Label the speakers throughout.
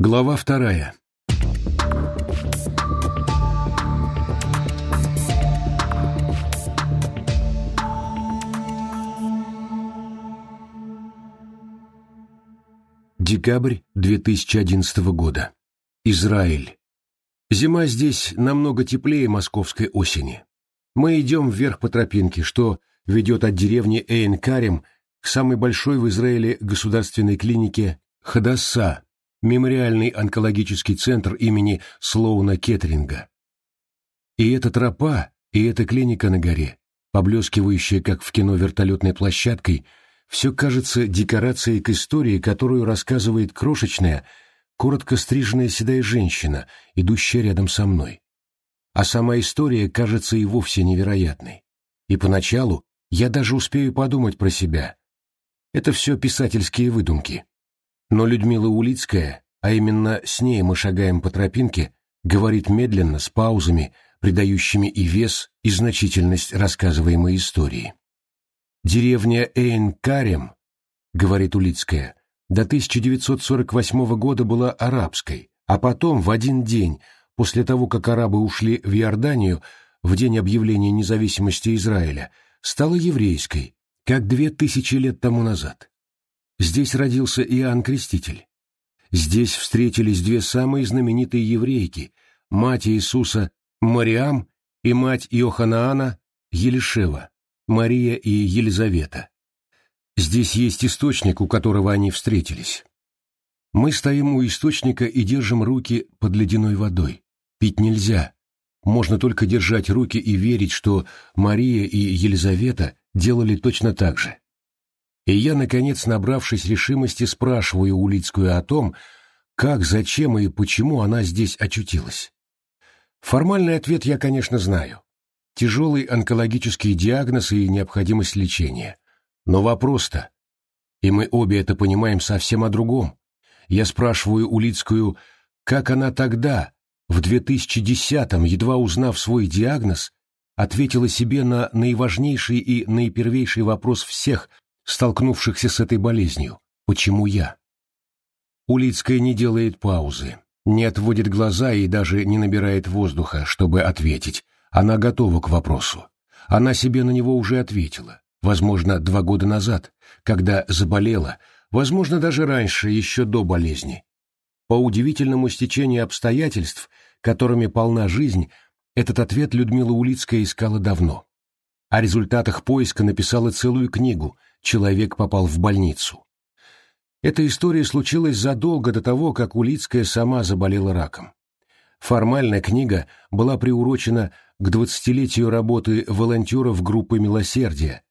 Speaker 1: Глава вторая. Декабрь 2011 года. Израиль. Зима здесь намного теплее московской осени. Мы идем вверх по тропинке, что ведет от деревни Эйн-Карем к самой большой в Израиле государственной клинике Хадасса, мемориальный онкологический центр имени Слоуна Кеттеринга. И эта тропа, и эта клиника на горе, поблескивающая, как в кино, вертолетной площадкой, все кажется декорацией к истории, которую рассказывает крошечная, коротко стриженная седая женщина, идущая рядом со мной. А сама история кажется и вовсе невероятной. И поначалу я даже успею подумать про себя. Это все писательские выдумки. Но Людмила Улицкая, а именно с ней мы шагаем по тропинке, говорит медленно, с паузами, придающими и вес, и значительность рассказываемой истории. «Деревня Эйн-Карем», — говорит Улицкая, до 1948 года была арабской, а потом в один день, после того, как арабы ушли в Иорданию, в день объявления независимости Израиля, стала еврейской, как две тысячи лет тому назад. Здесь родился Иоанн Креститель. Здесь встретились две самые знаменитые еврейки, мать Иисуса Мариам и мать Иоханаана Елишева, Мария и Елизавета. Здесь есть источник, у которого они встретились. Мы стоим у источника и держим руки под ледяной водой. Пить нельзя. Можно только держать руки и верить, что Мария и Елизавета делали точно так же. И я, наконец, набравшись решимости, спрашиваю Улицкую о том, как, зачем и почему она здесь очутилась. Формальный ответ я, конечно, знаю. Тяжелый онкологический диагноз и необходимость лечения. Но вопрос-то, и мы обе это понимаем совсем о другом. Я спрашиваю Улицкую, как она тогда, в 2010-м, едва узнав свой диагноз, ответила себе на наиважнейший и наипервейший вопрос всех, столкнувшихся с этой болезнью. Почему я? Улицкая не делает паузы, не отводит глаза и даже не набирает воздуха, чтобы ответить. Она готова к вопросу. Она себе на него уже ответила. Возможно, два года назад, когда заболела, возможно, даже раньше, еще до болезни. По удивительному стечению обстоятельств, которыми полна жизнь, этот ответ Людмила Улицкая искала давно. О результатах поиска написала целую книгу «Человек попал в больницу». Эта история случилась задолго до того, как Улицкая сама заболела раком. Формально книга была приурочена к двадцатилетию работы волонтеров группы «Милосердие»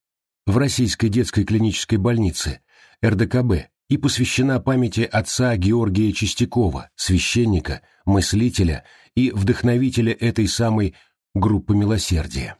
Speaker 1: в Российской детской клинической больнице, РДКБ, и посвящена памяти отца Георгия Чистякова, священника, мыслителя и вдохновителя этой самой группы «Милосердие».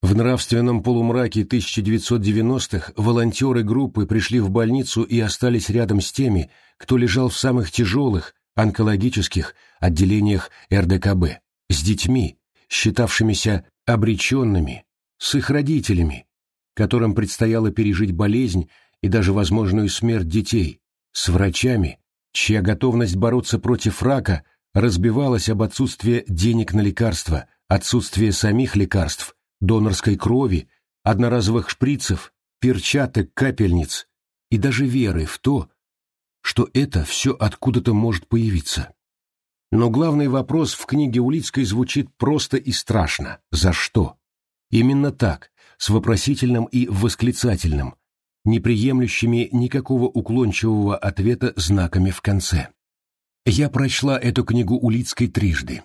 Speaker 1: В нравственном полумраке 1990-х волонтеры группы пришли в больницу и остались рядом с теми, кто лежал в самых тяжелых, онкологических отделениях РДКБ, с детьми, считавшимися обреченными, с их родителями, которым предстояло пережить болезнь и даже возможную смерть детей, с врачами, чья готовность бороться против рака разбивалась об отсутствие денег на лекарства, отсутствие самих лекарств, донорской крови, одноразовых шприцев, перчаток, капельниц и даже веры в то, что это все откуда-то может появиться. Но главный вопрос в книге Улицкой звучит просто и страшно. За что? Именно так, с вопросительным и восклицательным, не приемлющими никакого уклончивого ответа знаками в конце. Я прочла эту книгу Улицкой трижды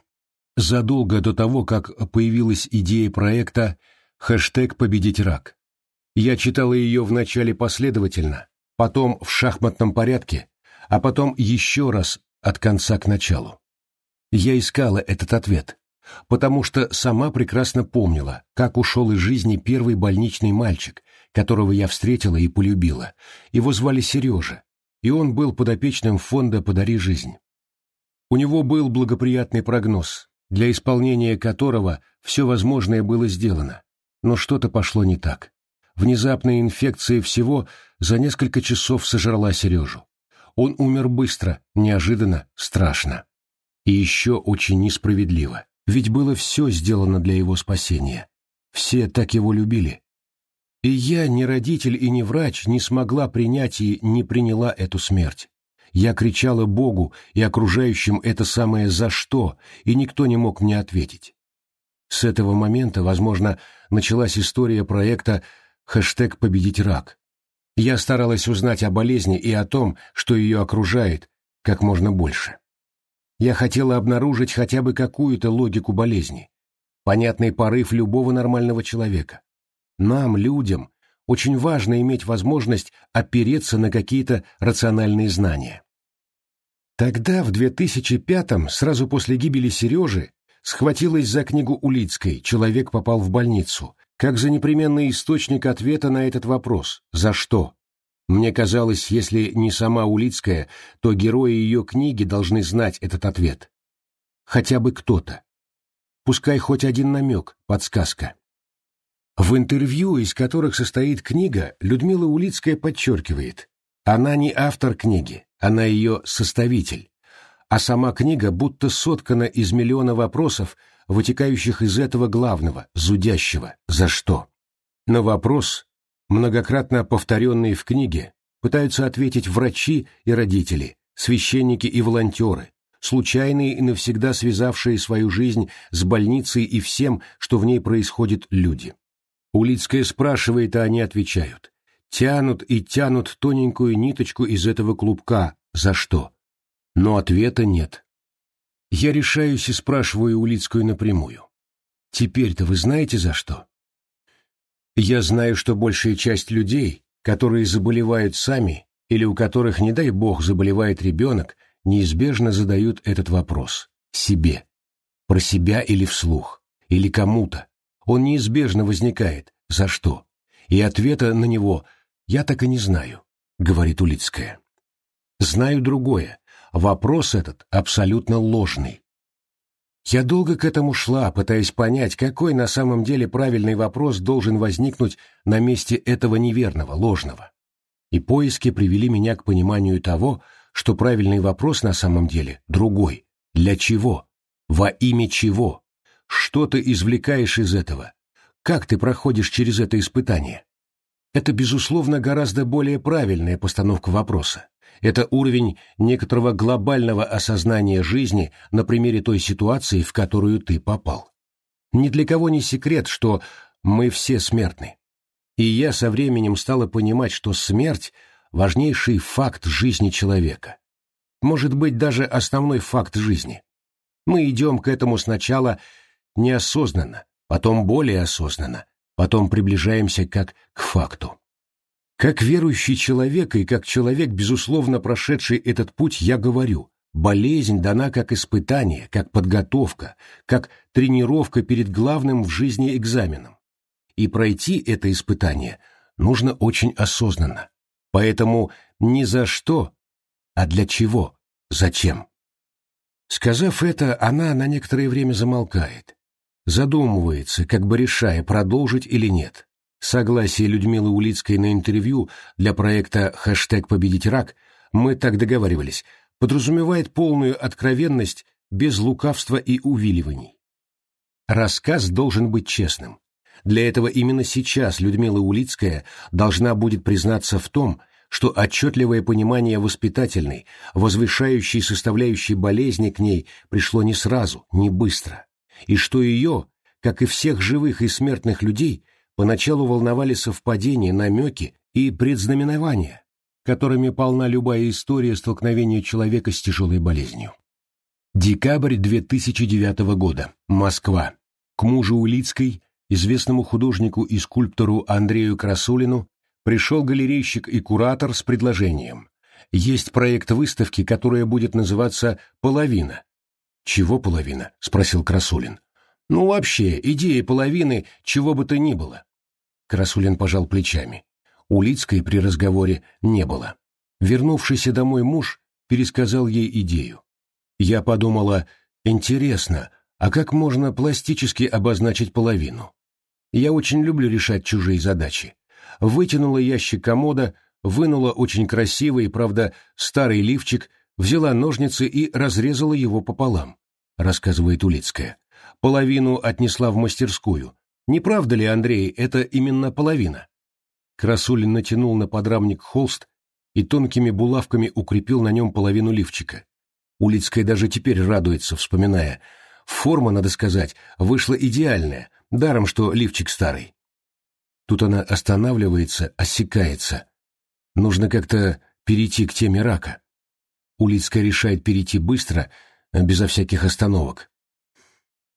Speaker 1: задолго до того, как появилась идея проекта «Хэштег «Победить рак». Я читала ее вначале последовательно, потом в шахматном порядке, а потом еще раз от конца к началу. Я искала этот ответ, потому что сама прекрасно помнила, как ушел из жизни первый больничный мальчик, которого я встретила и полюбила. Его звали Сережа, и он был подопечным фонда «Подари жизнь». У него был благоприятный прогноз, для исполнения которого все возможное было сделано. Но что-то пошло не так. Внезапная инфекция всего за несколько часов сожрала Сережу. Он умер быстро, неожиданно, страшно. И еще очень несправедливо, ведь было все сделано для его спасения. Все так его любили. И я, ни родитель и ни врач, не смогла принять и не приняла эту смерть. Я кричала Богу и окружающим это самое «за что», и никто не мог мне ответить. С этого момента, возможно, началась история проекта «Хэштег победить рак». Я старалась узнать о болезни и о том, что ее окружает, как можно больше. Я хотела обнаружить хотя бы какую-то логику болезни, понятный порыв любого нормального человека. Нам, людям, очень важно иметь возможность опереться на какие-то рациональные знания. Тогда, в 2005-м, сразу после гибели Сережи, схватилась за книгу Улицкой «Человек попал в больницу», как за непременный источник ответа на этот вопрос «За что?». Мне казалось, если не сама Улицкая, то герои ее книги должны знать этот ответ. Хотя бы кто-то. Пускай хоть один намек, подсказка. В интервью, из которых состоит книга, Людмила Улицкая подчеркивает, она не автор книги, она ее составитель, а сама книга будто соткана из миллиона вопросов, вытекающих из этого главного, зудящего «за что?». На вопрос, многократно повторенный в книге, пытаются ответить врачи и родители, священники и волонтеры, случайные и навсегда связавшие свою жизнь с больницей и всем, что в ней происходит люди. Улицкая спрашивает, а они отвечают. Тянут и тянут тоненькую ниточку из этого клубка. За что? Но ответа нет. Я решаюсь и спрашиваю Улицкую напрямую. Теперь-то вы знаете за что? Я знаю, что большая часть людей, которые заболевают сами, или у которых, не дай бог, заболевает ребенок, неизбежно задают этот вопрос. Себе. Про себя или вслух. Или кому-то он неизбежно возникает. За что? И ответа на него я так и не знаю, говорит Улицкая. Знаю другое. Вопрос этот абсолютно ложный. Я долго к этому шла, пытаясь понять, какой на самом деле правильный вопрос должен возникнуть на месте этого неверного, ложного. И поиски привели меня к пониманию того, что правильный вопрос на самом деле другой. Для чего? Во имя чего? Что ты извлекаешь из этого? Как ты проходишь через это испытание? Это, безусловно, гораздо более правильная постановка вопроса. Это уровень некоторого глобального осознания жизни на примере той ситуации, в которую ты попал. Ни для кого не секрет, что мы все смертны. И я со временем стала понимать, что смерть – важнейший факт жизни человека. Может быть, даже основной факт жизни. Мы идем к этому сначала неосознанно, потом более осознанно, потом приближаемся как к факту. Как верующий человек и как человек, безусловно прошедший этот путь, я говорю, болезнь дана как испытание, как подготовка, как тренировка перед главным в жизни экзаменом. И пройти это испытание нужно очень осознанно. Поэтому не за что, а для чего, зачем. Сказав это, она на некоторое время замолкает, задумывается, как бы решая, продолжить или нет. Согласие Людмилы Улицкой на интервью для проекта «Хэштег победить рак» мы так договаривались, подразумевает полную откровенность без лукавства и увиливаний. Рассказ должен быть честным. Для этого именно сейчас Людмила Улицкая должна будет признаться в том, что отчетливое понимание воспитательной, возвышающей составляющей болезни к ней пришло не сразу, не быстро и что ее, как и всех живых и смертных людей, поначалу волновали совпадения, намеки и предзнаменования, которыми полна любая история столкновения человека с тяжелой болезнью. Декабрь 2009 года. Москва. К мужу Улицкой, известному художнику и скульптору Андрею Красулину, пришел галерейщик и куратор с предложением. Есть проект выставки, которая будет называться «Половина», «Чего половина?» — спросил Красулин. «Ну, вообще, идея половины, чего бы то ни было». Красулин пожал плечами. Улицкой при разговоре не было. Вернувшийся домой муж пересказал ей идею. Я подумала, интересно, а как можно пластически обозначить половину? Я очень люблю решать чужие задачи. Вытянула ящик комода, вынула очень красивый, правда, старый лифчик, взяла ножницы и разрезала его пополам, рассказывает Улицкая. Половину отнесла в мастерскую. Не правда ли, Андрей, это именно половина? Красулин натянул на подрамник холст и тонкими булавками укрепил на нем половину лифчика. Улицкая даже теперь радуется, вспоминая. Форма, надо сказать, вышла идеальная, даром что лифчик старый. Тут она останавливается, осекается. Нужно как-то перейти к теме рака. Улицкая решает перейти быстро, безо всяких остановок.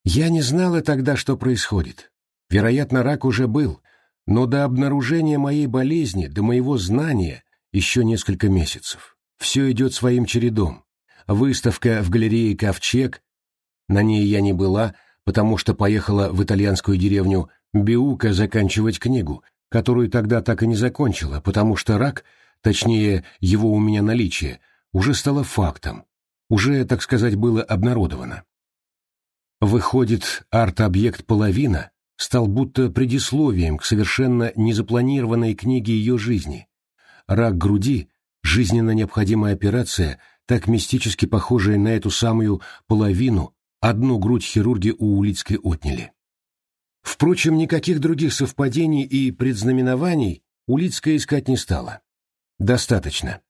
Speaker 1: Я не знала тогда, что происходит. Вероятно, рак уже был, но до обнаружения моей болезни, до моего знания, еще несколько месяцев. Все идет своим чередом. Выставка в галерее «Ковчег». На ней я не была, потому что поехала в итальянскую деревню Биука заканчивать книгу, которую тогда так и не закончила, потому что рак, точнее, его у меня наличие, уже стало фактом, уже, так сказать, было обнародовано. Выходит, арт-объект «Половина» стал будто предисловием к совершенно незапланированной книге ее жизни. Рак груди, жизненно необходимая операция, так мистически похожая на эту самую половину, одну грудь хирурги у Улицкой отняли. Впрочем, никаких других совпадений и предзнаменований Улицкая искать не стала. Достаточно.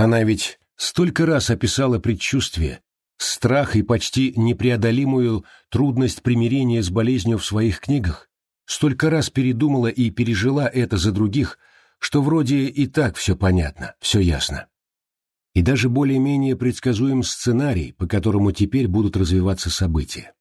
Speaker 1: Она ведь столько раз описала предчувствие, страх и почти непреодолимую трудность примирения с болезнью в своих книгах, столько раз передумала и пережила это за других, что вроде и так все понятно, все ясно. И даже более-менее предсказуем сценарий, по которому теперь будут развиваться события.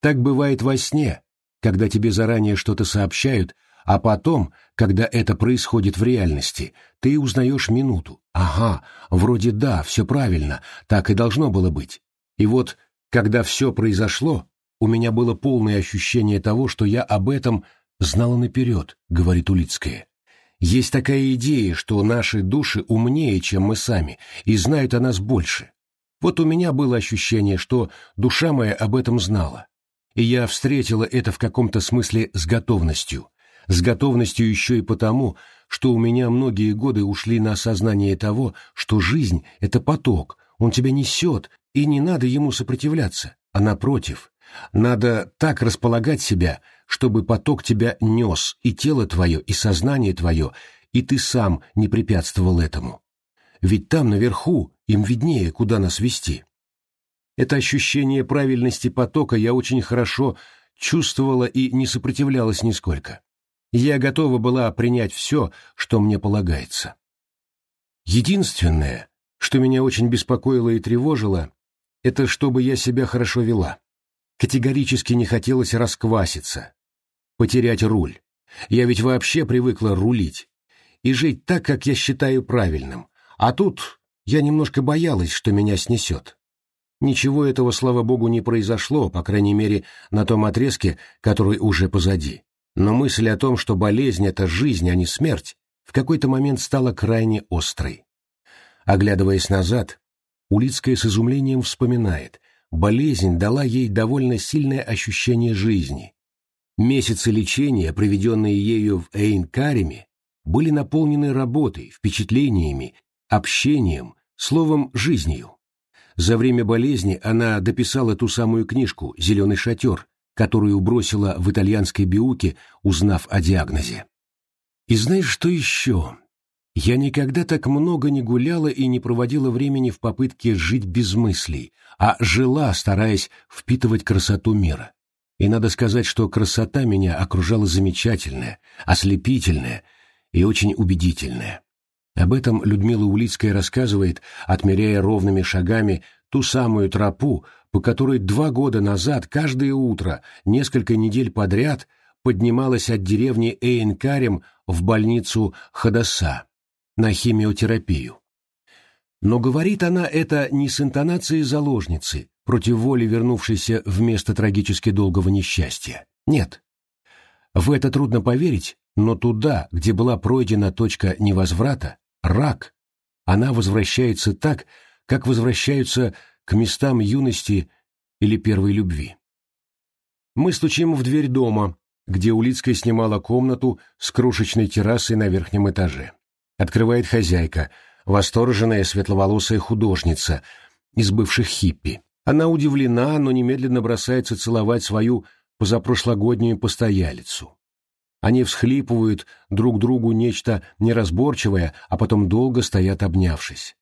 Speaker 1: Так бывает во сне, когда тебе заранее что-то сообщают, а потом, когда это происходит в реальности, ты узнаешь минуту. Ага, вроде да, все правильно, так и должно было быть. И вот, когда все произошло, у меня было полное ощущение того, что я об этом знала наперед, говорит Улицкая. Есть такая идея, что наши души умнее, чем мы сами, и знают о нас больше. Вот у меня было ощущение, что душа моя об этом знала и я встретила это в каком-то смысле с готовностью. С готовностью еще и потому, что у меня многие годы ушли на осознание того, что жизнь — это поток, он тебя несет, и не надо ему сопротивляться, а напротив, надо так располагать себя, чтобы поток тебя нес, и тело твое, и сознание твое, и ты сам не препятствовал этому. Ведь там, наверху, им виднее, куда нас вести. Это ощущение правильности потока я очень хорошо чувствовала и не сопротивлялась нисколько. Я готова была принять все, что мне полагается. Единственное, что меня очень беспокоило и тревожило, это чтобы я себя хорошо вела. Категорически не хотелось раскваситься, потерять руль. Я ведь вообще привыкла рулить и жить так, как я считаю правильным. А тут я немножко боялась, что меня снесет. Ничего этого, слава богу, не произошло, по крайней мере, на том отрезке, который уже позади. Но мысль о том, что болезнь — это жизнь, а не смерть, в какой-то момент стала крайне острой. Оглядываясь назад, Улицкая с изумлением вспоминает, болезнь дала ей довольно сильное ощущение жизни. Месяцы лечения, проведенные ею в Эйн-Кареме, были наполнены работой, впечатлениями, общением, словом, жизнью. За время болезни она дописала ту самую книжку «Зеленый шатер», которую бросила в итальянской биуке, узнав о диагнозе. И знаешь, что еще? Я никогда так много не гуляла и не проводила времени в попытке жить без мыслей, а жила, стараясь впитывать красоту мира. И надо сказать, что красота меня окружала замечательная, ослепительная и очень убедительная. Об этом Людмила Улицкая рассказывает, отмеряя ровными шагами ту самую тропу, по которой два года назад каждое утро, несколько недель подряд, поднималась от деревни Эйнкарем в больницу Хадаса на химиотерапию. Но говорит она это не с интонацией заложницы, против воли вернувшейся в место трагически долгого несчастья. Нет. В это трудно поверить, но туда, где была пройдена точка невозврата, рак, она возвращается так, как возвращаются к местам юности или первой любви. Мы стучим в дверь дома, где Улицкая снимала комнату с крошечной террасой на верхнем этаже. Открывает хозяйка, восторженная светловолосая художница из бывших хиппи. Она удивлена, но немедленно бросается целовать свою позапрошлогоднюю постоялицу. Они всхлипывают друг другу нечто неразборчивое, а потом долго стоят обнявшись.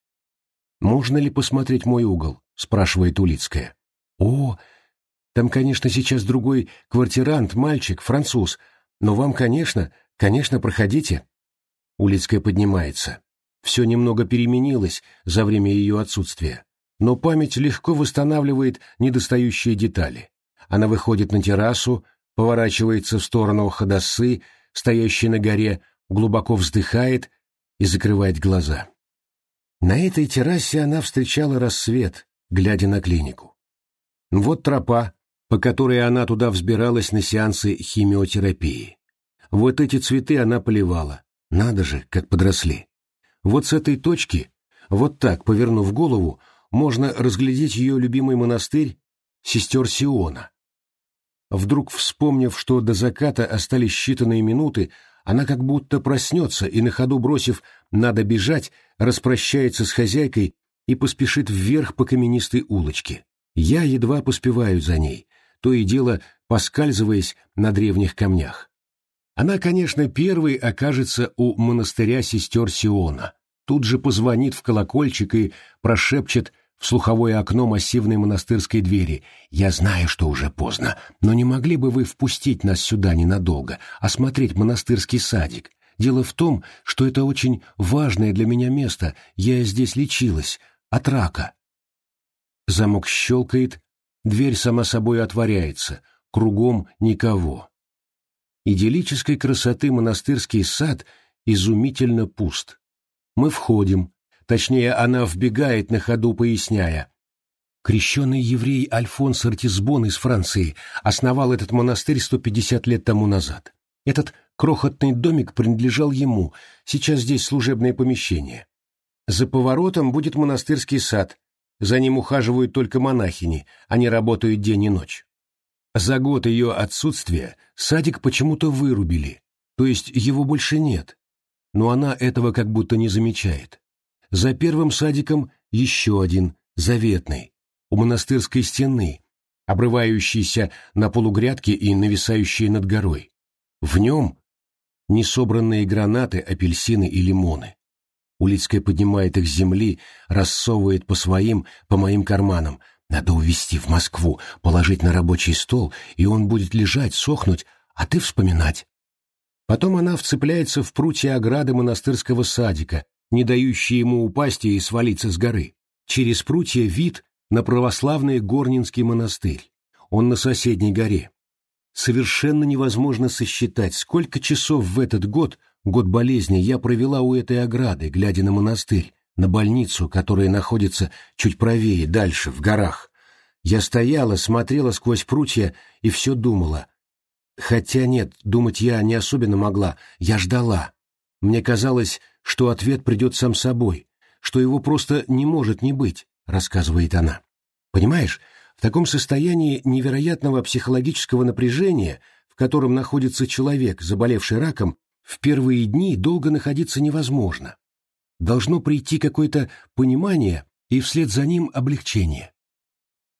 Speaker 1: «Можно ли посмотреть мой угол?» — спрашивает Улицкая. «О, там, конечно, сейчас другой квартирант, мальчик, француз. Но вам, конечно, конечно, проходите». Улицкая поднимается. Все немного переменилось за время ее отсутствия, но память легко восстанавливает недостающие детали. Она выходит на террасу, поворачивается в сторону ходосы, стоящей на горе, глубоко вздыхает и закрывает глаза. На этой террасе она встречала рассвет, глядя на клинику. Вот тропа, по которой она туда взбиралась на сеансы химиотерапии. Вот эти цветы она поливала. Надо же, как подросли. Вот с этой точки, вот так, повернув голову, можно разглядеть ее любимый монастырь сестер Сиона. Вдруг вспомнив, что до заката остались считанные минуты, она как будто проснется и на ходу бросив «надо бежать», распрощается с хозяйкой и поспешит вверх по каменистой улочке. Я едва поспеваю за ней, то и дело поскальзываясь на древних камнях. Она, конечно, первой окажется у монастыря сестер Сиона, тут же позвонит в колокольчик и прошепчет в слуховое окно массивной монастырской двери. «Я знаю, что уже поздно, но не могли бы вы впустить нас сюда ненадолго, осмотреть монастырский садик? Дело в том, что это очень важное для меня место, я здесь лечилась, от рака». Замок щелкает, дверь сама собой отворяется, кругом никого. Идиллической красоты монастырский сад изумительно пуст. Мы входим, точнее, она вбегает на ходу, поясняя. Крещенный еврей Альфонс Артизбон из Франции основал этот монастырь 150 лет тому назад. Этот крохотный домик принадлежал ему, сейчас здесь служебное помещение. За поворотом будет монастырский сад, за ним ухаживают только монахини, они работают день и ночь. За год ее отсутствия садик почему-то вырубили, то есть его больше нет. Но она этого как будто не замечает. За первым садиком еще один, заветный, у монастырской стены, обрывающийся на полугрядке и нависающий над горой. В нем несобранные гранаты, апельсины и лимоны. Улицкая поднимает их с земли, рассовывает по своим, по моим карманам. Надо увезти в Москву, положить на рабочий стол, и он будет лежать, сохнуть, а ты вспоминать. Потом она вцепляется в прутья ограды монастырского садика, не дающие ему упасть и свалиться с горы. Через прутья вид на православный Горнинский монастырь. Он на соседней горе. Совершенно невозможно сосчитать, сколько часов в этот год Год болезни я провела у этой ограды, глядя на монастырь, на больницу, которая находится чуть правее, дальше, в горах. Я стояла, смотрела сквозь прутья и все думала. Хотя нет, думать я не особенно могла, я ждала. Мне казалось, что ответ придет сам собой, что его просто не может не быть, рассказывает она. Понимаешь, в таком состоянии невероятного психологического напряжения, в котором находится человек, заболевший раком, в первые дни долго находиться невозможно. Должно прийти какое-то понимание и вслед за ним облегчение.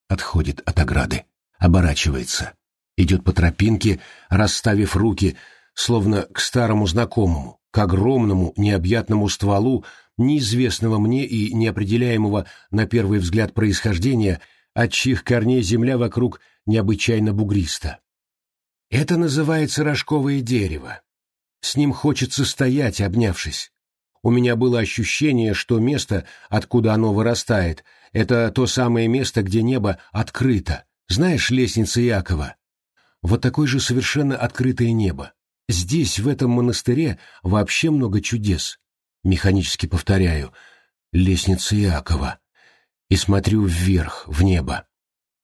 Speaker 1: Отходит от ограды, оборачивается, идет по тропинке, расставив руки, словно к старому знакомому, к огромному необъятному стволу, неизвестного мне и неопределяемого на первый взгляд происхождения, от чьих корней земля вокруг необычайно бугриста. Это называется рожковое дерево. С ним хочется стоять, обнявшись. У меня было ощущение, что место, откуда оно вырастает, это то самое место, где небо открыто. Знаешь, лестница Якова? Вот такое же совершенно открытое небо. Здесь, в этом монастыре, вообще много чудес. Механически повторяю. Лестница Якова. И смотрю вверх, в небо.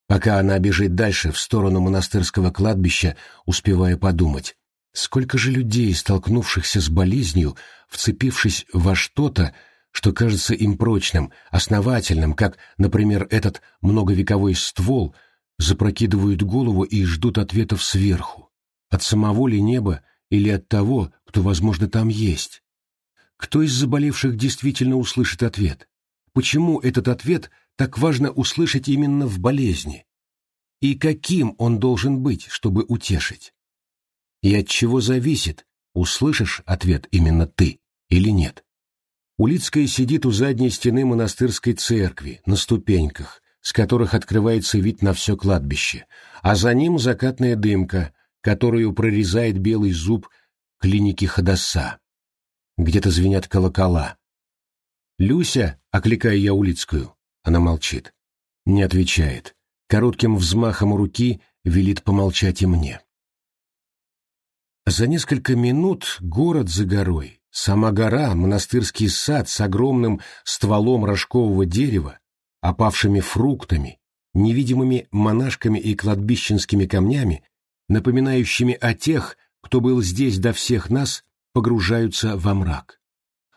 Speaker 1: Пока она бежит дальше, в сторону монастырского кладбища, успевая подумать. Сколько же людей, столкнувшихся с болезнью, вцепившись во что-то, что кажется им прочным, основательным, как, например, этот многовековой ствол, запрокидывают голову и ждут ответов сверху, от самого ли неба или от того, кто, возможно, там есть. Кто из заболевших действительно услышит ответ? Почему этот ответ так важно услышать именно в болезни? И каким он должен быть, чтобы утешить? И от чего зависит, услышишь ответ именно ты или нет? Улицкая сидит у задней стены монастырской церкви, на ступеньках, с которых открывается вид на все кладбище, а за ним закатная дымка, которую прорезает белый зуб клиники Ходоса. Где-то звенят колокола. «Люся!» — окликаю я Улицкую. Она молчит. Не отвечает. Коротким взмахом руки велит помолчать и мне. За несколько минут город за горой, сама гора, монастырский сад с огромным стволом рожкового дерева, опавшими фруктами, невидимыми монашками и кладбищенскими камнями, напоминающими о тех, кто был здесь до всех нас, погружаются во мрак.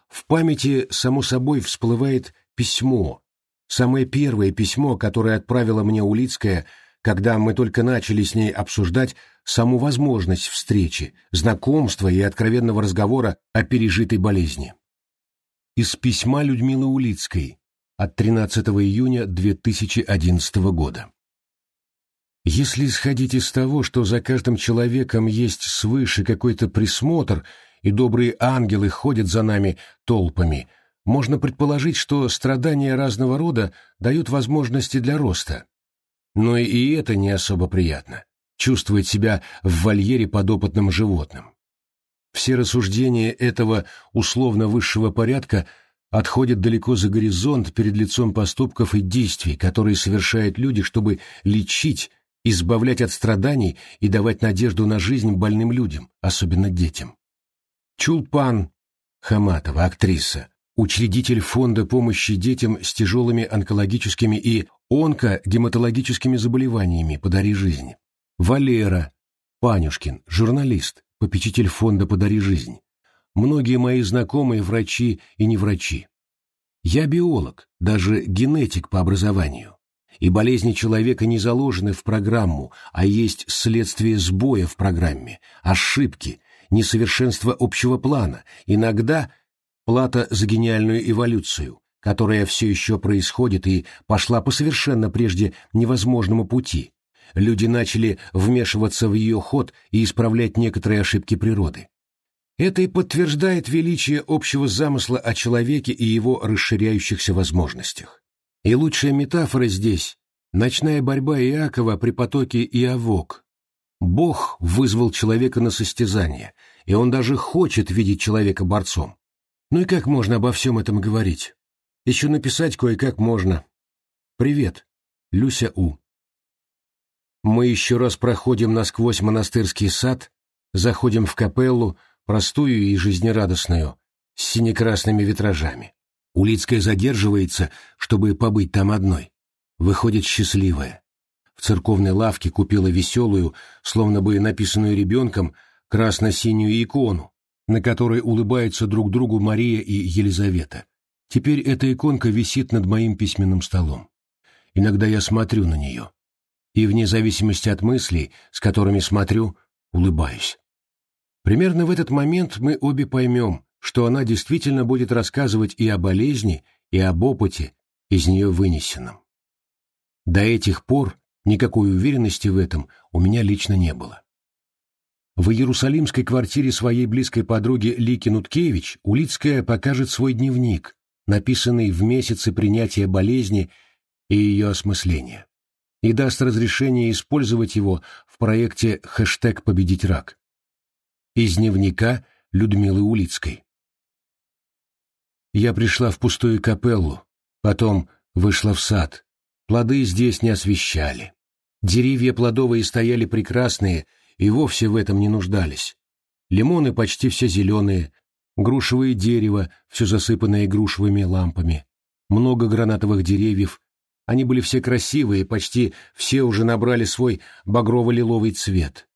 Speaker 1: В памяти, само собой, всплывает письмо, самое первое письмо, которое отправила мне Улицкая, когда мы только начали с ней обсуждать саму возможность встречи, знакомства и откровенного разговора о пережитой болезни. Из письма Людмилы Улицкой от 13 июня 2011 года. Если исходить из того, что за каждым человеком есть свыше какой-то присмотр, и добрые ангелы ходят за нами толпами, можно предположить, что страдания разного рода дают возможности для роста. Но и это не особо приятно чувствовать себя в вольере подопытным животным. Все рассуждения этого условно высшего порядка отходят далеко за горизонт перед лицом поступков и действий, которые совершают люди, чтобы лечить, избавлять от страданий и давать надежду на жизнь больным людям, особенно детям. Чулпан Хаматова, актриса, учредитель фонда помощи детям с тяжелыми онкологическими и онкогематологическими заболеваниями «Подари жизнь». Валера Панюшкин, журналист, попечитель фонда «Подари жизнь». Многие мои знакомые врачи и не врачи. Я биолог, даже генетик по образованию. И болезни человека не заложены в программу, а есть следствие сбоя в программе, ошибки, несовершенства общего плана, иногда плата за гениальную эволюцию, которая все еще происходит и пошла по совершенно прежде невозможному пути, люди начали вмешиваться в ее ход и исправлять некоторые ошибки природы. Это и подтверждает величие общего замысла о человеке и его расширяющихся возможностях. И лучшая метафора здесь – ночная борьба Иакова при потоке Иовок. Бог вызвал человека на состязание, и он даже хочет видеть человека борцом. Ну и как можно обо всем этом говорить? Еще написать кое-как можно. Привет, Люся У. Мы еще раз проходим насквозь монастырский сад, заходим в капеллу, простую и жизнерадостную, с синекрасными витражами. Улицкая задерживается, чтобы побыть там одной. Выходит счастливая. В церковной лавке купила веселую, словно бы написанную ребенком, красно-синюю икону, на которой улыбаются друг другу Мария и Елизавета. Теперь эта иконка висит над моим письменным столом. Иногда я смотрю на нее и, вне зависимости от мыслей, с которыми смотрю, улыбаюсь. Примерно в этот момент мы обе поймем, что она действительно будет рассказывать и о болезни, и об опыте, из нее вынесенном. До этих пор никакой уверенности в этом у меня лично не было. В иерусалимской квартире своей близкой подруги Лики Нуткевич Улицкая покажет свой дневник, написанный в месяцы принятия болезни и ее осмысления и даст разрешение использовать его в проекте «Хэштег Победить рак». Из дневника Людмилы Улицкой. Я пришла в пустую капеллу, потом вышла в сад. Плоды здесь не освещали. Деревья плодовые стояли прекрасные и вовсе в этом не нуждались. Лимоны почти все зеленые, грушевое дерево, все засыпанное грушевыми лампами, много гранатовых деревьев они были все красивые, почти все уже набрали свой багрово-лиловый цвет.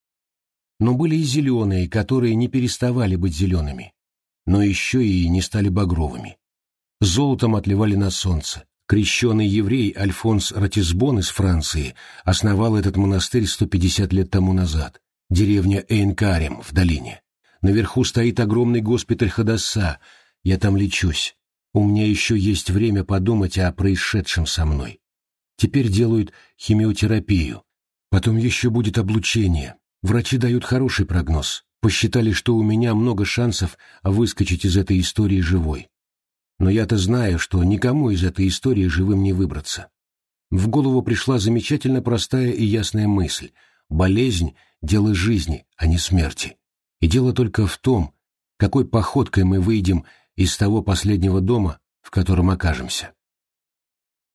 Speaker 1: Но были и зеленые, которые не переставали быть зелеными, но еще и не стали багровыми. Золотом отливали на солнце. Крещеный еврей Альфонс Ратисбон из Франции основал этот монастырь 150 лет тому назад, деревня Эйнкарем в долине. Наверху стоит огромный госпиталь Хадаса, я там лечусь. У меня еще есть время подумать о происшедшем со мной. Теперь делают химиотерапию. Потом еще будет облучение. Врачи дают хороший прогноз. Посчитали, что у меня много шансов выскочить из этой истории живой. Но я-то знаю, что никому из этой истории живым не выбраться. В голову пришла замечательно простая и ясная мысль. Болезнь — дело жизни, а не смерти. И дело только в том, какой походкой мы выйдем из того последнего дома, в котором окажемся.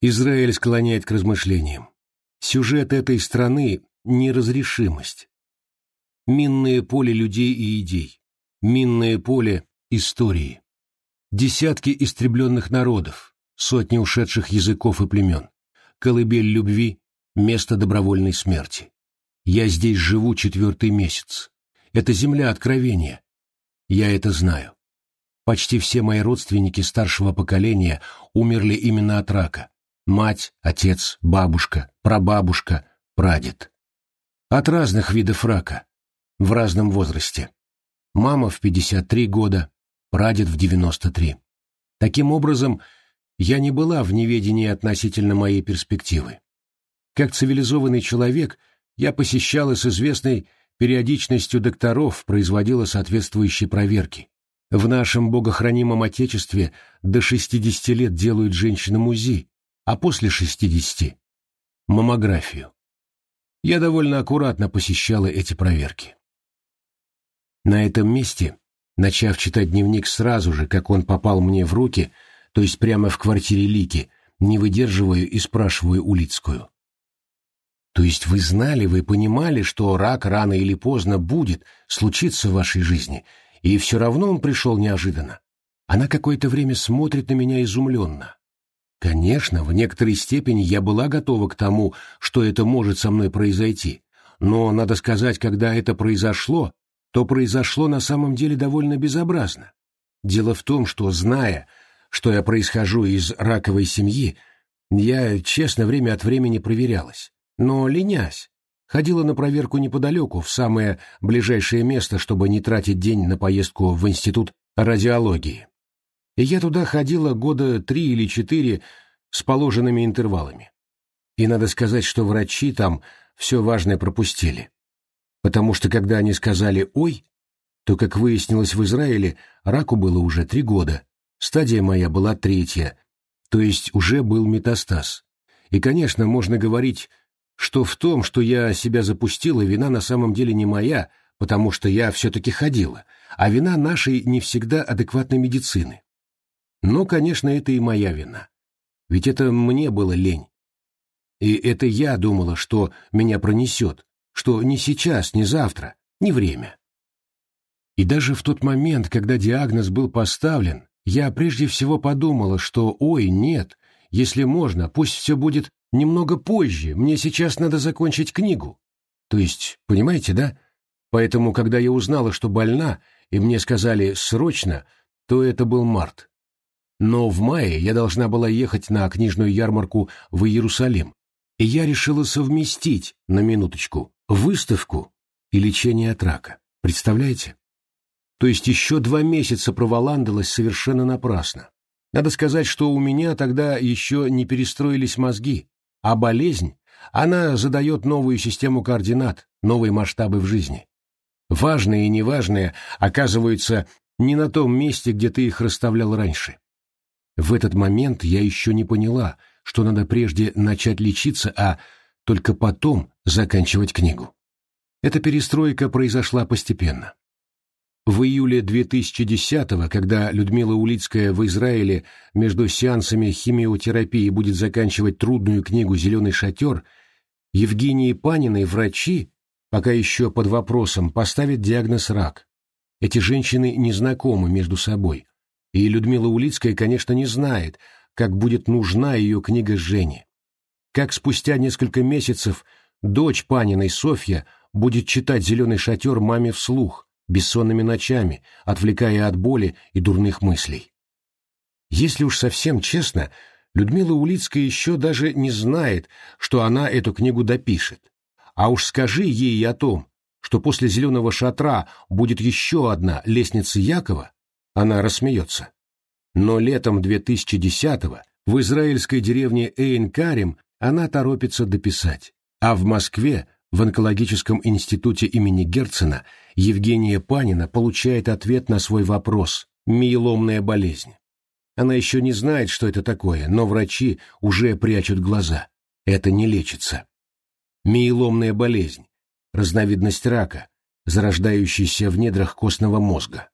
Speaker 1: Израиль склоняет к размышлениям. Сюжет этой страны — неразрешимость. Минное поле людей и идей. Минное поле истории. Десятки истребленных народов, сотни ушедших языков и племен. Колыбель любви, место добровольной смерти. Я здесь живу четвертый месяц. Это земля откровения. Я это знаю. Почти все мои родственники старшего поколения умерли именно от рака. Мать, отец, бабушка, прабабушка, прадед. От разных видов рака. В разном возрасте. Мама в 53 года, прадед в 93. Таким образом, я не была в неведении относительно моей перспективы. Как цивилизованный человек, я посещала с известной периодичностью докторов, производила соответствующие проверки. В нашем богохранимом Отечестве до 60 лет делают женщинам УЗИ, а после 60 – маммографию. Я довольно аккуратно посещала эти проверки. На этом месте, начав читать дневник сразу же, как он попал мне в руки, то есть прямо в квартире Лики, не выдерживаю и спрашиваю Улицкую. То есть вы знали, вы понимали, что рак рано или поздно будет случиться в вашей жизни, и все равно он пришел неожиданно. Она какое-то время смотрит на меня изумленно. Конечно, в некоторой степени я была готова к тому, что это может со мной произойти, но, надо сказать, когда это произошло, то произошло на самом деле довольно безобразно. Дело в том, что, зная, что я происхожу из раковой семьи, я, честно, время от времени проверялась но ленясь. Ходила на проверку неподалеку, в самое ближайшее место, чтобы не тратить день на поездку в институт радиологии. И я туда ходила года три или четыре с положенными интервалами. И надо сказать, что врачи там все важное пропустили. Потому что когда они сказали «Ой», то, как выяснилось в Израиле, раку было уже три года. Стадия моя была третья, то есть уже был метастаз. И, конечно, можно говорить что в том, что я себя запустила, вина на самом деле не моя, потому что я все-таки ходила, а вина нашей не всегда адекватной медицины. Но, конечно, это и моя вина. Ведь это мне было лень. И это я думала, что меня пронесет, что не сейчас, не завтра, не время. И даже в тот момент, когда диагноз был поставлен, я прежде всего подумала, что «ой, нет, если можно, пусть все будет Немного позже, мне сейчас надо закончить книгу. То есть, понимаете, да? Поэтому, когда я узнала, что больна, и мне сказали «срочно», то это был март. Но в мае я должна была ехать на книжную ярмарку в Иерусалим, и я решила совместить, на минуточку, выставку и лечение от рака. Представляете? То есть еще два месяца проволандалась совершенно напрасно. Надо сказать, что у меня тогда еще не перестроились мозги, а болезнь, она задает новую систему координат, новые масштабы в жизни. Важные и неважные оказываются не на том месте, где ты их расставлял раньше. В этот момент я еще не поняла, что надо прежде начать лечиться, а только потом заканчивать книгу. Эта перестройка произошла постепенно. В июле 2010-го, когда Людмила Улицкая в Израиле между сеансами химиотерапии будет заканчивать трудную книгу «Зеленый шатер», Евгении Паниной врачи, пока еще под вопросом, поставят диагноз «рак». Эти женщины не знакомы между собой, и Людмила Улицкая, конечно, не знает, как будет нужна ее книга Жене. Как спустя несколько месяцев дочь Паниной Софья будет читать «Зеленый шатер» маме вслух, бессонными ночами, отвлекая от боли и дурных мыслей. Если уж совсем честно, Людмила Улицкая еще даже не знает, что она эту книгу допишет. А уж скажи ей о том, что после «Зеленого шатра» будет еще одна «Лестница Якова», она рассмеется. Но летом 2010-го в израильской деревне Эйн-Карим она торопится дописать, а в Москве в онкологическом институте имени Герцена Евгения Панина получает ответ на свой вопрос – миеломная болезнь. Она еще не знает, что это такое, но врачи уже прячут глаза. Это не лечится. Миеломная болезнь – разновидность рака, зарождающийся в недрах костного мозга.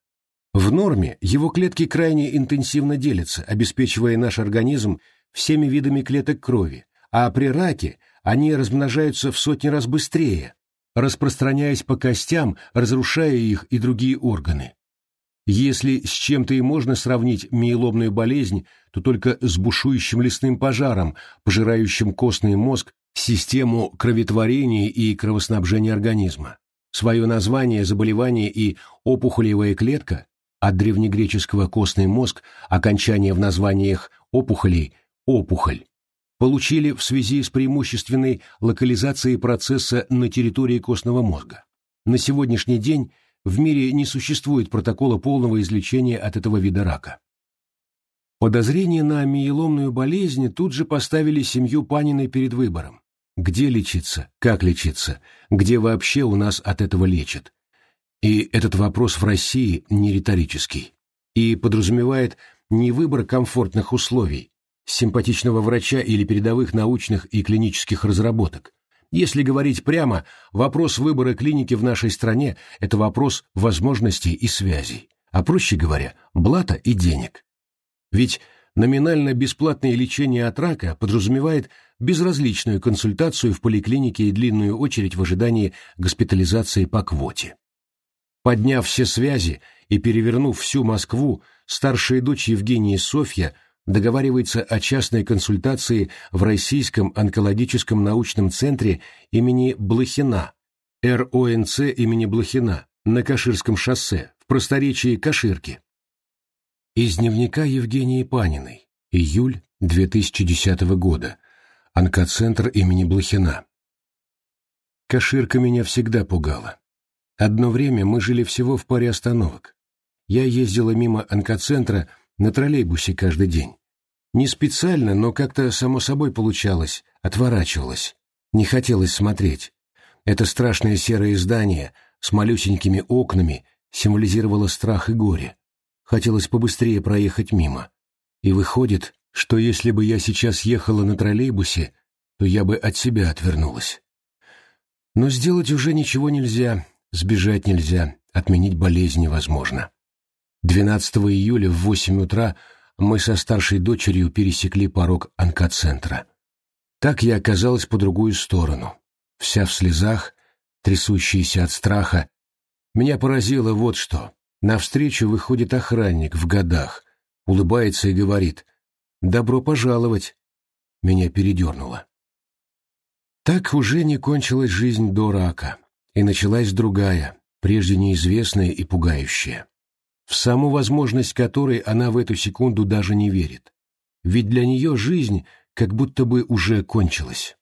Speaker 1: В норме его клетки крайне интенсивно делятся, обеспечивая наш организм всеми видами клеток крови, а при раке они размножаются в сотни раз быстрее, распространяясь по костям, разрушая их и другие органы. Если с чем-то и можно сравнить миеломную болезнь, то только с бушующим лесным пожаром, пожирающим костный мозг, систему кроветворения и кровоснабжения организма. Свое название заболевание и опухолевая клетка от древнегреческого костный мозг, окончание в названиях опухолей – опухоль, получили в связи с преимущественной локализацией процесса на территории костного мозга. На сегодняшний день в мире не существует протокола полного излечения от этого вида рака. Подозрение на миеломную болезнь тут же поставили семью Паниной перед выбором. Где лечиться, как лечиться, где вообще у нас от этого лечат. И этот вопрос в России не риторический. И подразумевает не выбор комфортных условий, симпатичного врача или передовых научных и клинических разработок. Если говорить прямо, вопрос выбора клиники в нашей стране – это вопрос возможностей и связей, а проще говоря, блата и денег. Ведь номинально бесплатное лечение от рака подразумевает безразличную консультацию в поликлинике и длинную очередь в ожидании госпитализации по квоте. Подняв все связи и перевернув всю Москву, старшая дочь Евгении Софья договаривается о частной консультации в Российском онкологическом научном центре имени Блохина, РОНЦ имени Блохина, на Каширском шоссе, в просторечии Каширки. Из дневника Евгении Паниной, июль 2010 года, онкоцентр имени Блохина. Каширка меня всегда пугала. Одно время мы жили всего в паре остановок. Я ездила мимо онкоцентра на троллейбусе каждый день. Не специально, но как-то само собой получалось, отворачивалась. Не хотелось смотреть. Это страшное серое здание с малюсенькими окнами символизировало страх и горе. Хотелось побыстрее проехать мимо. И выходит, что если бы я сейчас ехала на троллейбусе, то я бы от себя отвернулась. Но сделать уже ничего нельзя, Сбежать нельзя, отменить болезнь невозможно. 12 июля в 8 утра мы со старшей дочерью пересекли порог онкоцентра. Так я оказалась по другую сторону, вся в слезах, трясущаяся от страха. Меня поразило вот что. Навстречу выходит охранник в годах, улыбается и говорит «Добро пожаловать!» Меня передернуло. Так уже не кончилась жизнь до рака. И началась другая, прежде неизвестная и пугающая, в саму возможность которой она в эту секунду даже не верит. Ведь для нее жизнь как будто бы уже кончилась.